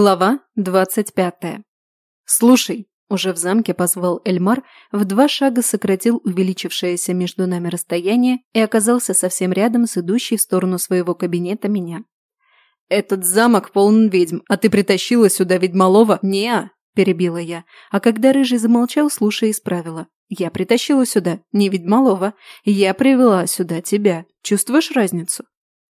Глава двадцать пятая. «Слушай», – уже в замке позвал Эльмар, в два шага сократил увеличившееся между нами расстояние и оказался совсем рядом с идущей в сторону своего кабинета меня. «Этот замок полон ведьм, а ты притащила сюда ведьмолова?» «Не-а», перебила я, а когда Рыжий замолчал, слушая, исправила. «Я притащила сюда не ведьмолова, я привела сюда тебя. Чувствуешь разницу?»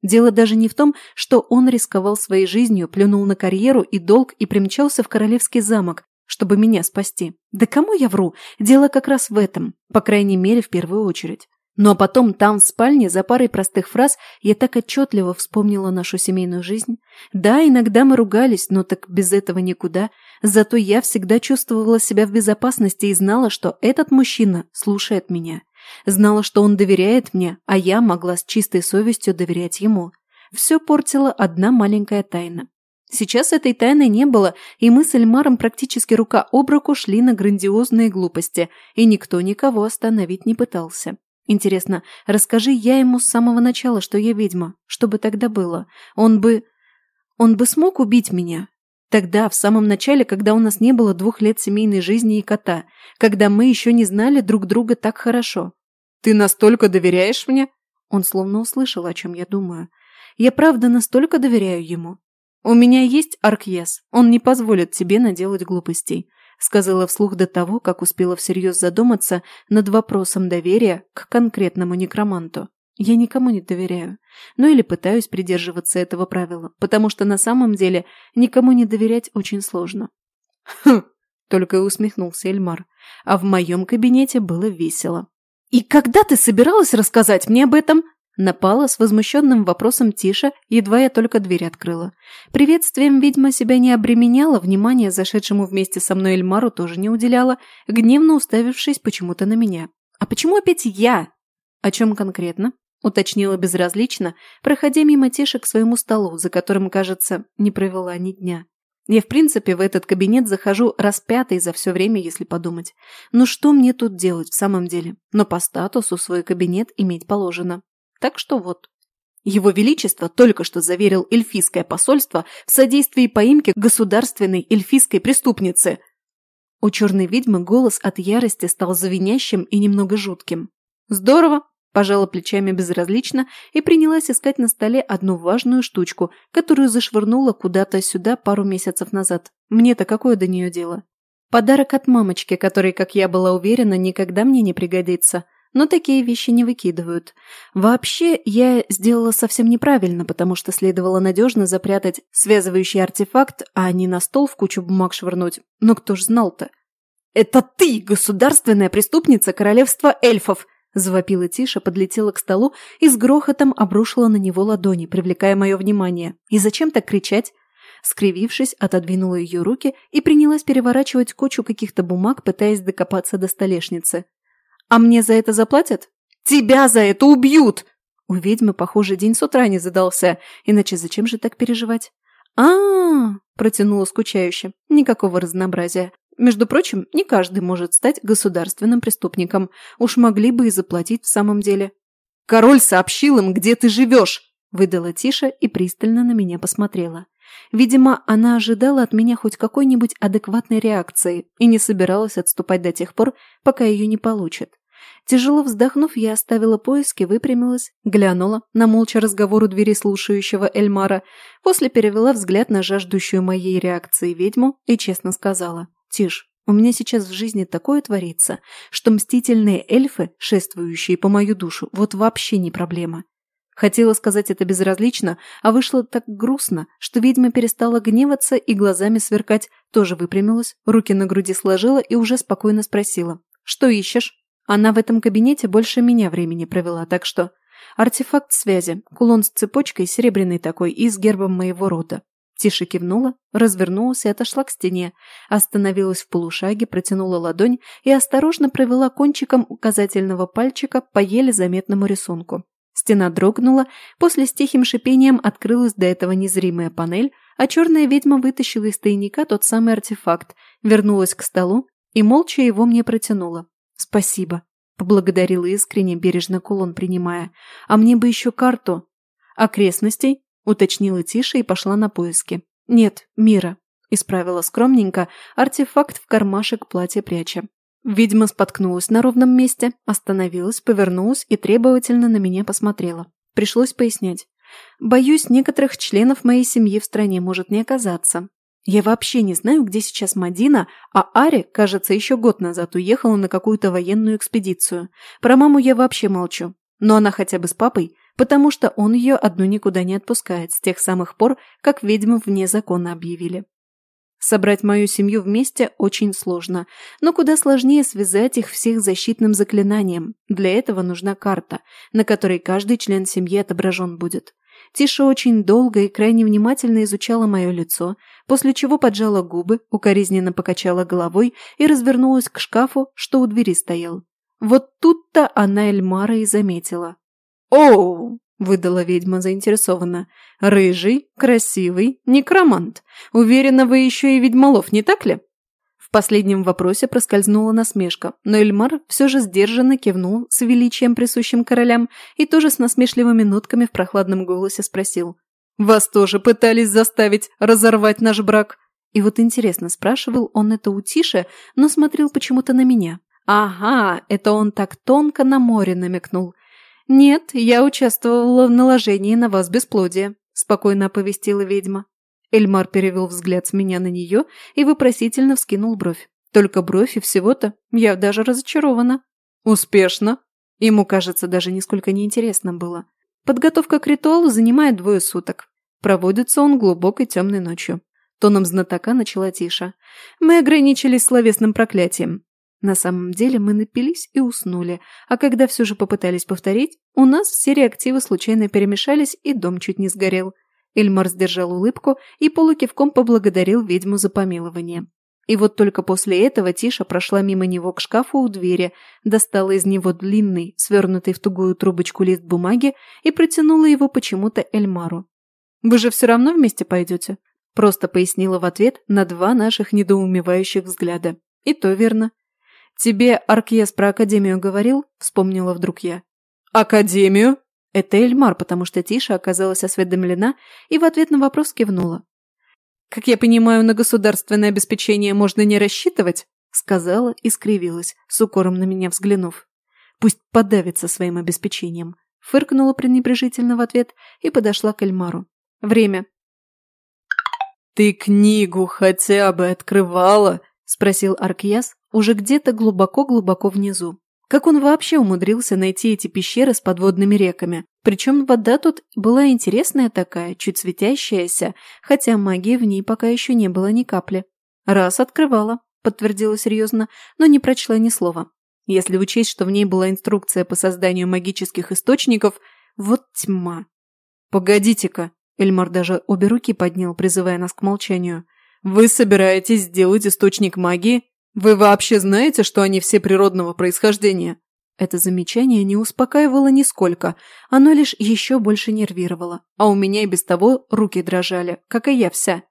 Дело даже не в том, что он рисковал своей жизнью, плюнул на карьеру и долг и примчался в королевский замок, чтобы меня спасти. Да кому я вру? Дело как раз в этом, по крайней мере, в первую очередь. Ну а потом там, в спальне, за парой простых фраз, я так отчетливо вспомнила нашу семейную жизнь. Да, иногда мы ругались, но так без этого никуда. Зато я всегда чувствовала себя в безопасности и знала, что этот мужчина слушает меня. Знала, что он доверяет мне, а я могла с чистой совестью доверять ему. Все портила одна маленькая тайна. Сейчас этой тайны не было, и мы с Эльмаром практически рука об руку шли на грандиозные глупости, и никто никого остановить не пытался. Интересно, расскажи я ему с самого начала, что я ведьма. Что бы тогда было? Он бы... Он бы смог убить меня? Тогда, в самом начале, когда у нас не было двух лет семейной жизни и кота, когда мы еще не знали друг друга так хорошо. «Ты настолько доверяешь мне?» Он словно услышал, о чем я думаю. «Я правда настолько доверяю ему. У меня есть Аркьес, он не позволит тебе наделать глупостей», сказала вслух до того, как успела всерьез задуматься над вопросом доверия к конкретному некроманту. Я никому не доверяю. Ну или пытаюсь придерживаться этого правила, потому что на самом деле никому не доверять очень сложно. Хм, только и усмехнулся Эльмар. А в моем кабинете было весело. «И когда ты собиралась рассказать мне об этом?» Напала с возмущенным вопросом Тиша, едва я только дверь открыла. Приветствием ведьма себя не обременяла, внимание зашедшему вместе со мной Эльмару тоже не уделяла, гневно уставившись почему-то на меня. «А почему опять я?» «О чем конкретно?» Уточнила безразлично, проходя мимо Тиши к своему столу, за которым, кажется, не провела ни дня. Я, в принципе, в этот кабинет захожу распятый за все время, если подумать. Ну что мне тут делать в самом деле? Но по статусу свой кабинет иметь положено. Так что вот. Его Величество только что заверил эльфийское посольство в содействии поимке государственной эльфийской преступницы. У черной ведьмы голос от ярости стал завинящим и немного жутким. «Здорово!» Пожала плечами безразлично и принялась искать на столе одну важную штучку, которую зашвырнула куда-то сюда пару месяцев назад. Мне-то какое до нее дело? Подарок от мамочки, который, как я была уверена, никогда мне не пригодится. Но такие вещи не выкидывают. Вообще, я сделала совсем неправильно, потому что следовало надежно запрятать связывающий артефакт, а не на стол в кучу бумаг швырнуть. Но кто ж знал-то? «Это ты, государственная преступница королевства эльфов!» Завопила Тиша, подлетела к столу и с грохотом обрушила на него ладони, привлекая мое внимание. И зачем так кричать? Скривившись, отодвинула ее руки и принялась переворачивать кучу каких-то бумаг, пытаясь докопаться до столешницы. «А мне за это заплатят?» «Тебя за это убьют!» У ведьмы, похоже, день с утра не задался, иначе зачем же так переживать? а, -а, -а протянула скучающе. Никакого разнообразия. Между прочим, не каждый может стать государственным преступником. Уж могли бы и заплатить в самом деле. «Король сообщил им, где ты живешь!» Выдала Тиша и пристально на меня посмотрела. Видимо, она ожидала от меня хоть какой-нибудь адекватной реакции и не собиралась отступать до тех пор, пока ее не получат. Тяжело вздохнув, я оставила поиски, выпрямилась, глянула на молча разговор у двери слушающего Эльмара, после перевела взгляд на жаждущую моей реакции ведьму и честно сказала. Тише, у меня сейчас в жизни такое творится, что мстительные эльфы, шествующие по мою душу, вот вообще не проблема. Хотела сказать это безразлично, а вышло так грустно, что ведьма перестала гневаться и глазами сверкать, тоже выпрямилась, руки на груди сложила и уже спокойно спросила. «Что ищешь?» Она в этом кабинете больше меня времени провела, так что... Артефакт связи, кулон с цепочкой, серебряный такой и с гербом моего рода. Тише кивнула, развернулась и отошла к стене, остановилась в полушаге, протянула ладонь и осторожно провела кончиком указательного пальчика по еле заметному рисунку. Стена дрогнула, после с тихим шипением открылась до этого незримая панель, а черная ведьма вытащила из тайника тот самый артефакт, вернулась к столу и молча его мне протянула. «Спасибо», — поблагодарила искренне, бережно кулон принимая. «А мне бы еще карту». «Окрестностей?» Уточнила тише и пошла на поиски. Нет, мира. исправила скромненько, артефакт в кармашек платья пряча. Ведьма споткнулась на ровном месте, остановилась, повернулась и требовательно на меня посмотрела. Пришлось пояснять. Боюсь, некоторых членов моей семьи в стране может не оказаться. Я вообще не знаю, где сейчас Мадина, а Ари, кажется, еще год назад уехала на какую-то военную экспедицию. Про маму я вообще молчу. Но она хотя бы с папой, потому что он ее одну никуда не отпускает с тех самых пор, как ведьму вне закона объявили. Собрать мою семью вместе очень сложно, но куда сложнее связать их всех защитным заклинанием. Для этого нужна карта, на которой каждый член семьи отображен будет. Тиша очень долго и крайне внимательно изучала мое лицо, после чего поджала губы, укоризненно покачала головой и развернулась к шкафу, что у двери стоял. Вот тут-то она Эльмара и заметила. «Оу!» – выдала ведьма заинтересованно. «Рыжий, красивый, некромант. Уверена, вы еще и ведьмолов, не так ли?» В последнем вопросе проскользнула насмешка, но Эльмар все же сдержанно кивнул с величием присущим королям и тоже с насмешливыми нотками в прохладном голосе спросил. «Вас тоже пытались заставить разорвать наш брак?» И вот интересно, спрашивал он это у Тиши, но смотрел почему-то на меня. «Ага, это он так тонко на море намекнул. «Нет, я участвовала в наложении на вас бесплодия», – спокойно оповестила ведьма. Эльмар перевел взгляд с меня на нее и вопросительно вскинул бровь. Только бровь и всего-то. Я даже разочарована. Успешно. Ему, кажется, даже нисколько неинтересно было. Подготовка к ритуалу занимает двое суток. Проводится он глубокой темной ночью. Тоном знатока начала Тиша. Мы ограничились словесным проклятием. На самом деле мы напились и уснули, а когда все же попытались повторить, у нас все реактивы случайно перемешались и дом чуть не сгорел. Эльмар сдержал улыбку и полукивком поблагодарил ведьму за помилование. И вот только после этого Тиша прошла мимо него к шкафу у двери, достала из него длинный, свернутый в тугую трубочку лист бумаги и протянула его почему-то Эльмару. «Вы же все равно вместе пойдете?» Просто пояснила в ответ на два наших недоумевающих взгляда. И то верно. «Тебе Аркьес про Академию говорил?» – вспомнила вдруг я. «Академию?» Это Эльмар, потому что Тиша оказалась осведомлена и в ответ на вопрос кивнула. «Как я понимаю, на государственное обеспечение можно не рассчитывать?» сказала и скривилась, с укором на меня взглянув. «Пусть подавится своим обеспечением», фыркнула пренебрежительно в ответ и подошла к Эльмару. «Время». «Ты книгу хотя бы открывала?» спросил Аркьяс, уже где-то глубоко-глубоко внизу. Как он вообще умудрился найти эти пещеры с подводными реками? Причем вода тут была интересная такая, чуть светящаяся, хотя магии в ней пока еще не было ни капли. «Раз открывала», – подтвердила серьезно, но не прочла ни слова. Если учесть, что в ней была инструкция по созданию магических источников, вот тьма. «Погодите-ка», – Эльмар даже обе руки поднял, призывая нас к молчанию. «Вы собираетесь сделать источник магии вы вообще знаете, что они все природного происхождения?» Это замечание не успокаивало нисколько, оно лишь еще больше нервировало, а у меня и без того руки дрожали, как и я вся.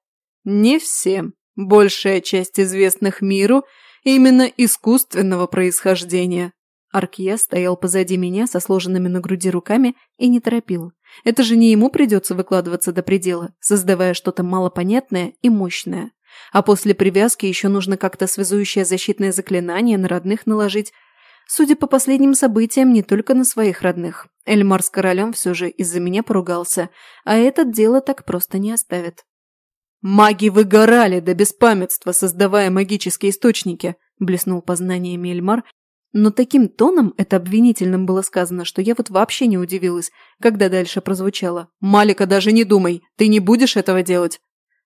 «Не все. Большая часть известных миру именно искусственного происхождения». Аркия стоял позади меня со сложенными на груди руками и не торопил. Это же не ему придется выкладываться до предела, создавая что-то малопонятное и мощное. А после привязки еще нужно как-то связующее защитное заклинание на родных наложить. Судя по последним событиям, не только на своих родных. Эльмар с королем все же из-за меня поругался, а этот дело так просто не оставит. «Маги выгорали до беспамятства, создавая магические источники», – блеснул познаниями Эльмар, но таким тоном это обвинительным было сказано, что я вот вообще не удивилась, когда дальше прозвучало. «Малика, даже не думай, ты не будешь этого делать!»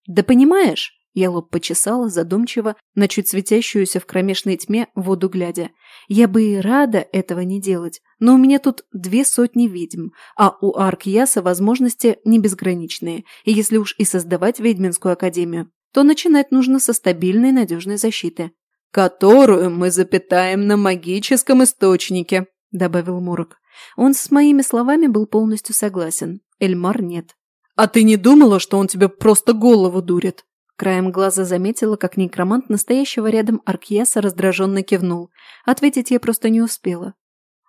«Да понимаешь, я лоб почесала задумчиво на чуть светящуюся в кромешной тьме воду глядя. Я бы и рада этого не делать, но у меня тут две сотни ведьм, а у Арк-Яса возможности не безграничные, и если уж и создавать ведьминскую академию, то начинать нужно со стабильной надежной защиты. «Которую мы запитаем на магическом источнике», – добавил Мурок. Он с моими словами был полностью согласен. Эльмар нет. «А ты не думала, что он тебе просто голову дурит?» Краем глаза заметила, как некромант настоящего рядом Аркьяса раздраженно кивнул. Ответить я просто не успела.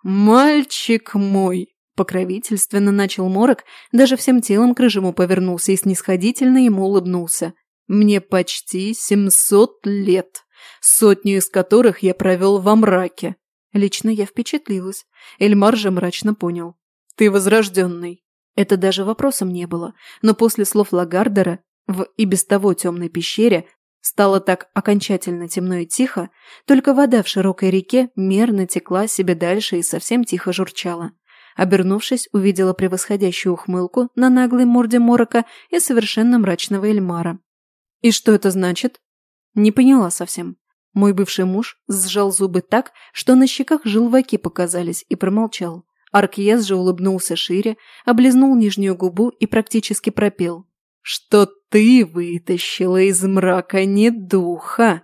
«Мальчик мой!» – покровительственно начал Морок, даже всем телом к рыжему повернулся и снисходительно ему улыбнулся. Мне почти семьсот лет, сотню из которых я провел во мраке. Лично я впечатлилась. Эльмар же мрачно понял. Ты возрожденный. Это даже вопросом не было, но после слов Лагардера в и без того темной пещере стало так окончательно темно и тихо, только вода в широкой реке мерно текла себе дальше и совсем тихо журчала. Обернувшись, увидела превосходящую ухмылку на наглой морде Морока и совершенно мрачного Эльмара. «И что это значит?» Не поняла совсем. Мой бывший муж сжал зубы так, что на щеках желваки показались, и промолчал. Аркьес же улыбнулся шире, облизнул нижнюю губу и практически пропел. «Что ты вытащила из мрака не духа!»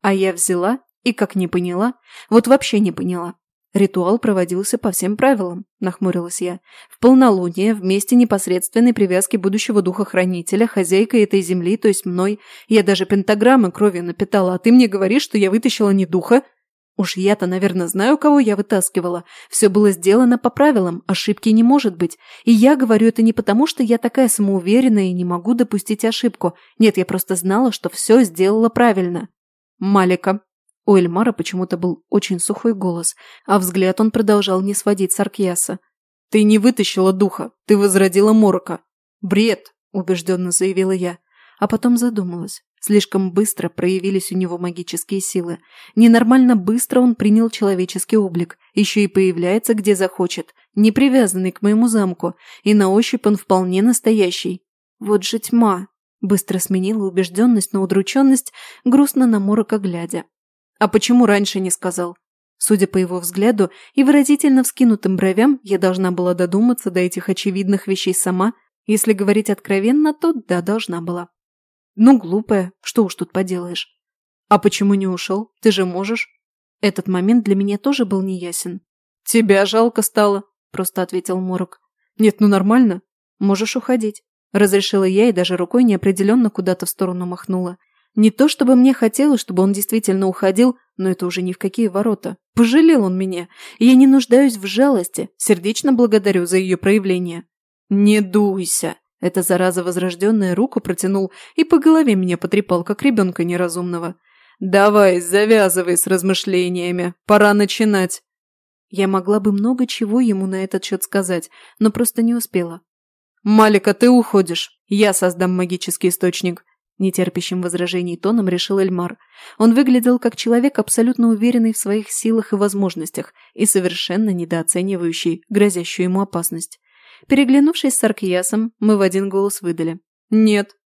А я взяла и, как не поняла, вот вообще не поняла. Ритуал проводился по всем правилам, нахмурилась я. В полнолуние, в месте непосредственной привязки будущего духа-хранителя, хозяйкой этой земли, то есть мной, я даже пентаграммы кровью напитала, а ты мне говоришь, что я вытащила не духа? Уж я-то, наверное, знаю, кого я вытаскивала. Все было сделано по правилам, ошибки не может быть. И я говорю это не потому, что я такая самоуверенная и не могу допустить ошибку. Нет, я просто знала, что все сделала правильно. Малика. У Эльмара почему-то был очень сухой голос, а взгляд он продолжал не сводить с Аркьяса. «Ты не вытащила духа, ты возродила Морока». «Бред», – убежденно заявила я, а потом задумалась. Слишком быстро проявились у него магические силы. Ненормально быстро он принял человеческий облик, еще и появляется где захочет, не привязанный к моему замку, и на ощупь он вполне настоящий. Вот же тьма. Быстро сменила убежденность на удрученность, грустно на Морока глядя. А почему раньше не сказал? Судя по его взгляду и выразительно вскинутым бровям, я должна была додуматься до этих очевидных вещей сама. Если говорить откровенно, то да, должна была. Ну, глупая, что уж тут поделаешь. А почему не ушел? Ты же можешь. Этот момент для меня тоже был неясен. Тебя жалко стало, просто ответил Морок. Нет, ну нормально. Можешь уходить. Разрешила я и даже рукой неопределенно куда-то в сторону махнула. Не то чтобы мне хотелось, чтобы он действительно уходил, но это уже ни в какие ворота. Пожалел он меня, и я не нуждаюсь в жалости, сердечно благодарю за ее проявление. «Не дуйся!» Эта зараза возрожденная руку протянул и по голове меня потрепал, как ребенка неразумного. «Давай, завязывай с размышлениями. Пора начинать». Я могла бы много чего ему на этот счет сказать, но просто не успела. «Малика, ты уходишь. Я создам магический источник», – нетерпящим возражений тоном решил Эльмар. Он выглядел как человек, абсолютно уверенный в своих силах и возможностях и совершенно недооценивающий грозящую ему опасность. Переглянувшись с Аркьясом, мы в один голос выдали. «Нет».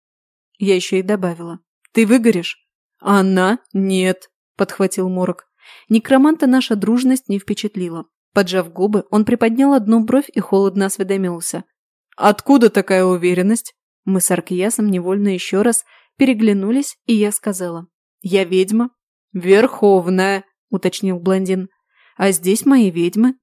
Я еще и добавила. «Ты выгоришь?» «Она? Нет», – подхватил Морок. Некроманта наша дружность не впечатлила. Поджав губы, он приподнял одну бровь и холодно осведомился. «Откуда такая уверенность?» Мы с Аркьясом невольно еще раз переглянулись, и я сказала. «Я ведьма». «Верховная», – уточнил блондин. «А здесь мои ведьмы»,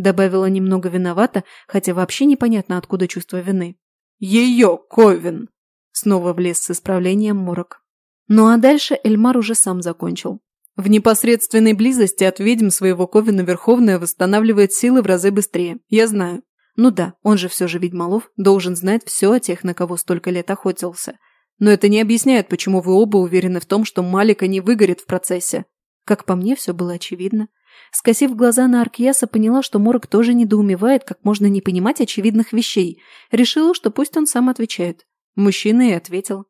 Добавила немного виновата, хотя вообще непонятно, откуда чувство вины. «Ее, Ковин!» Снова влез с исправлением Морок. Ну а дальше Эльмар уже сам закончил. В непосредственной близости от ведьм своего Ковина Верховная восстанавливает силы в разы быстрее. Я знаю. Ну да, он же все же ведьмолов, должен знать все о тех, на кого столько лет охотился. Но это не объясняет, почему вы оба уверены в том, что Малика не выгорит в процессе. Как по мне, все было очевидно. Скосив глаза на Аркьяса, поняла, что Морок тоже недоумевает, как можно не понимать очевидных вещей. Решила, что пусть он сам отвечает. Мужчина и ответил.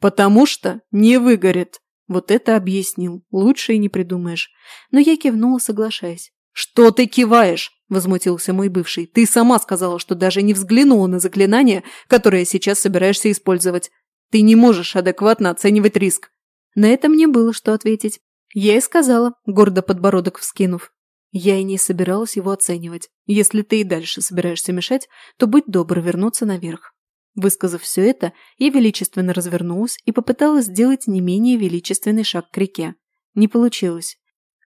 «Потому что не выгорит». Вот это объяснил. Лучше и не придумаешь. Но я кивнула, соглашаясь. «Что ты киваешь?» – возмутился мой бывший. «Ты сама сказала, что даже не взглянула на заклинание, которое сейчас собираешься использовать. Ты не можешь адекватно оценивать риск». На это мне было что ответить. Я и сказала, гордо подбородок вскинув. Я и не собиралась его оценивать. Если ты и дальше собираешься мешать, то будь добр вернуться наверх. Высказав все это, я величественно развернулась и попыталась сделать не менее величественный шаг к реке. Не получилось.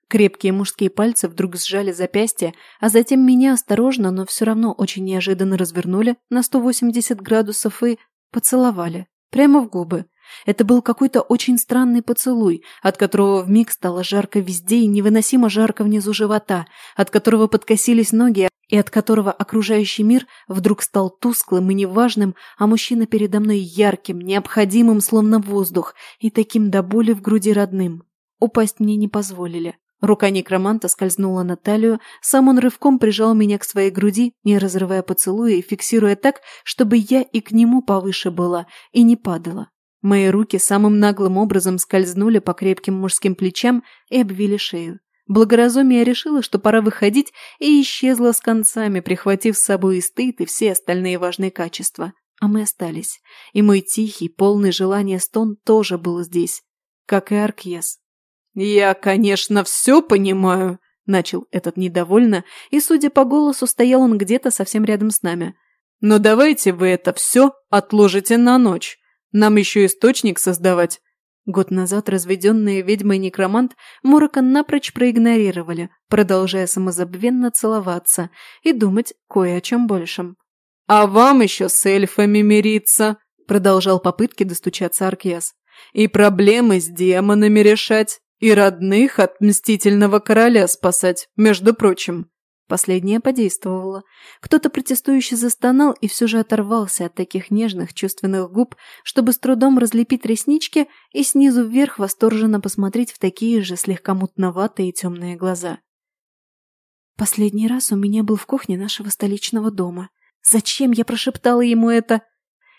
Крепкие мужские пальцы вдруг сжали запястье, а затем меня осторожно, но все равно очень неожиданно развернули на 180 градусов и поцеловали. Прямо в губы. Это был какой-то очень странный поцелуй, от которого вмиг стало жарко везде и невыносимо жарко внизу живота, от которого подкосились ноги, и от которого окружающий мир вдруг стал тусклым и неважным, а мужчина передо мной ярким, необходимым, словно воздух, и таким до боли в груди родным. Упасть мне не позволили. Рука некроманта скользнула на талию, сам он рывком прижал меня к своей груди, не разрывая поцелуя и фиксируя так, чтобы я и к нему повыше была и не падала. Мои руки самым наглым образом скользнули по крепким мужским плечам и обвили шею. Благоразумие решила, что пора выходить, и исчезла с концами, прихватив с собой и стыд, и все остальные важные качества. А мы остались. И мой тихий, полный желания стон тоже был здесь, как и Аркьес. «Я, конечно, все понимаю», – начал этот недовольно, и, судя по голосу, стоял он где-то совсем рядом с нами. «Но давайте вы это все отложите на ночь. Нам еще источник создавать». Год назад разведенные ведьмой некромант Мурака напрочь проигнорировали, продолжая самозабвенно целоваться и думать кое о чем большем. «А вам еще с эльфами мириться», – продолжал попытки достучаться Аркьяс. «И проблемы с демонами решать. И родных от мстительного короля спасать, между прочим. Последнее подействовало. Кто-то протестующе застонал и все же оторвался от таких нежных чувственных губ, чтобы с трудом разлепить реснички и снизу вверх восторженно посмотреть в такие же слегка мутноватые темные глаза. Последний раз у меня был в кухне нашего столичного дома. Зачем я прошептала ему это?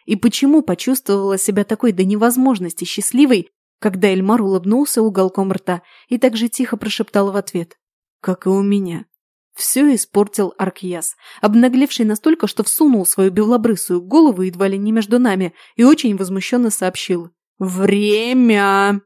И почему почувствовала себя такой до невозможности счастливой, когда Эльмар улыбнулся уголком рта и так же тихо прошептал в ответ. «Как и у меня». Все испортил Аркьяс, обнаглевший настолько, что всунул свою белобрысую голову едва ли не между нами и очень возмущенно сообщил. «Время!»